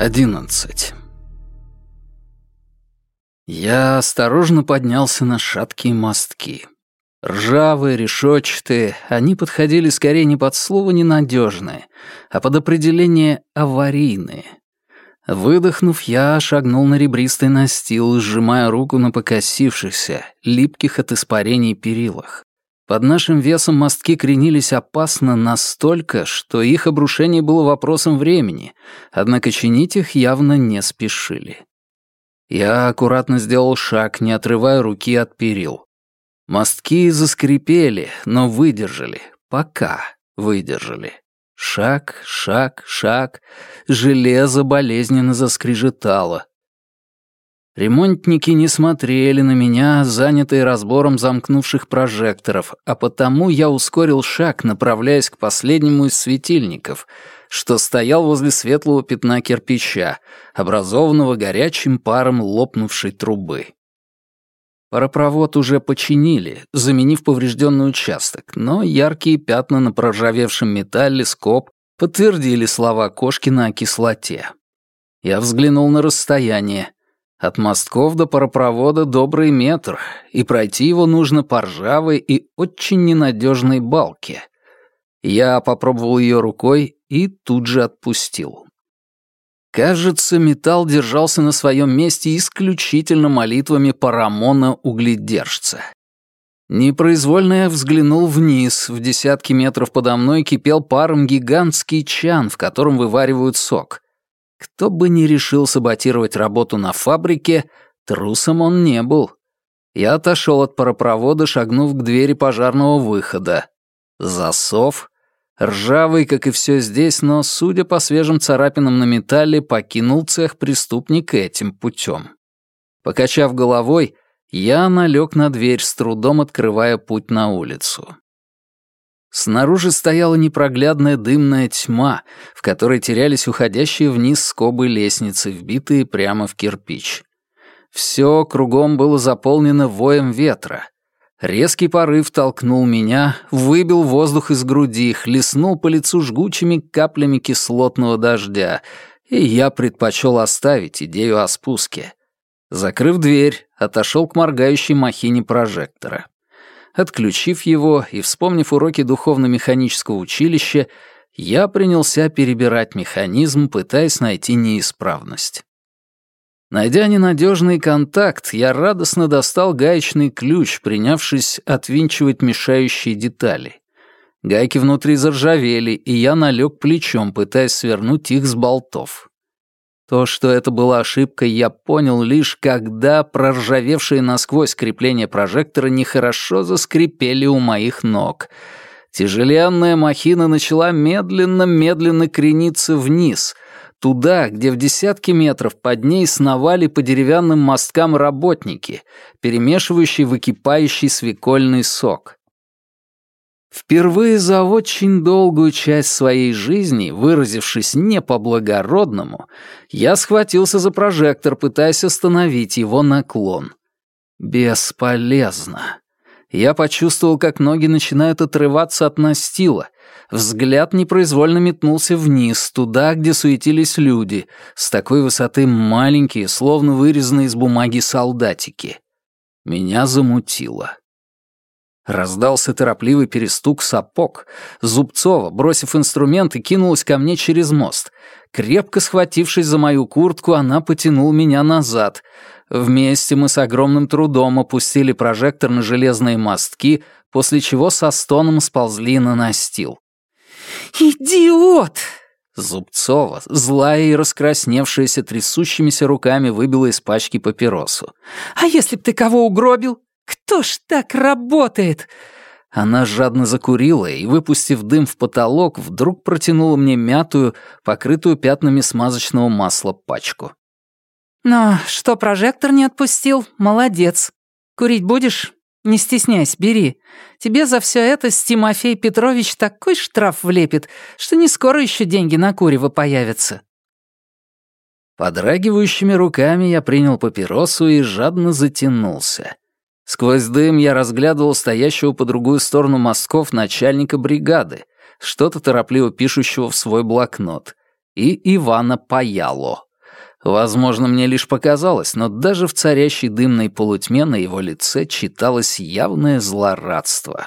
11. Я осторожно поднялся на шаткие мостки. Ржавые, решетчатые, они подходили скорее не под слово «ненадежные», а под определение «аварийные». Выдохнув, я шагнул на ребристый настил, сжимая руку на покосившихся, липких от испарений перилах. Под нашим весом мостки кренились опасно настолько, что их обрушение было вопросом времени, однако чинить их явно не спешили. Я аккуратно сделал шаг, не отрывая руки от перил. Мостки заскрипели, но выдержали. Пока выдержали. Шаг, шаг, шаг. Железо болезненно заскрежетало. Ремонтники не смотрели на меня, занятые разбором замкнувших прожекторов, а потому я ускорил шаг, направляясь к последнему из светильников, что стоял возле светлого пятна кирпича, образованного горячим паром лопнувшей трубы. Паропровод уже починили, заменив поврежденный участок, но яркие пятна на проржавевшем металле скоб подтвердили слова Кошкина о кислоте. Я взглянул на расстояние. От мостков до паропровода добрый метр, и пройти его нужно по ржавой и очень ненадежной балке. Я попробовал ее рукой и тут же отпустил. Кажется, металл держался на своем месте исключительно молитвами Парамона Угледержца. Непроизвольно я взглянул вниз. В десятки метров подо мной кипел паром гигантский чан, в котором вываривают сок. Кто бы ни решил саботировать работу на фабрике, трусом он не был. Я отошел от паропровода, шагнув к двери пожарного выхода. Засов. Ржавый, как и все здесь, но, судя по свежим царапинам на металле, покинул цех преступник этим путем. Покачав головой, я налег на дверь, с трудом открывая путь на улицу. Снаружи стояла непроглядная дымная тьма, в которой терялись уходящие вниз скобы лестницы, вбитые прямо в кирпич. Все кругом было заполнено воем ветра. Резкий порыв толкнул меня, выбил воздух из груди, хлестнул по лицу жгучими каплями кислотного дождя, и я предпочел оставить идею о спуске. Закрыв дверь, отошел к моргающей махине прожектора. Отключив его и вспомнив уроки духовно-механического училища, я принялся перебирать механизм, пытаясь найти неисправность. Найдя ненадежный контакт, я радостно достал гаечный ключ, принявшись отвинчивать мешающие детали. Гайки внутри заржавели, и я налег плечом, пытаясь свернуть их с болтов. То, что это была ошибка, я понял лишь, когда проржавевшие насквозь крепления прожектора нехорошо заскрипели у моих ног. Тяжеленная махина начала медленно-медленно крениться вниз, туда, где в десятки метров под ней сновали по деревянным мосткам работники, перемешивающие выкипающий свекольный сок. Впервые за очень долгую часть своей жизни, выразившись не по-благородному, я схватился за прожектор, пытаясь остановить его наклон. Бесполезно. Я почувствовал, как ноги начинают отрываться от настила. Взгляд непроизвольно метнулся вниз, туда, где суетились люди, с такой высоты маленькие, словно вырезанные из бумаги солдатики. Меня замутило. Раздался торопливый перестук сапог. Зубцова, бросив инструменты, кинулась ко мне через мост. Крепко схватившись за мою куртку, она потянула меня назад. Вместе мы с огромным трудом опустили прожектор на железные мостки, после чего со стоном сползли на настил. «Идиот!» Зубцова, злая и раскрасневшаяся трясущимися руками, выбила из пачки папиросу. «А если б ты кого угробил? «Кто ж так работает?» Она жадно закурила и, выпустив дым в потолок, вдруг протянула мне мятую, покрытую пятнами смазочного масла пачку. «Ну, что прожектор не отпустил? Молодец. Курить будешь? Не стесняйся, бери. Тебе за все это Тимофей Петрович такой штраф влепит, что не скоро еще деньги на курево появятся». Подрагивающими руками я принял папиросу и жадно затянулся. Сквозь дым я разглядывал стоящего по другую сторону мостков начальника бригады, что-то торопливо пишущего в свой блокнот, и Ивана Паяло, Возможно, мне лишь показалось, но даже в царящей дымной полутьме на его лице читалось явное злорадство.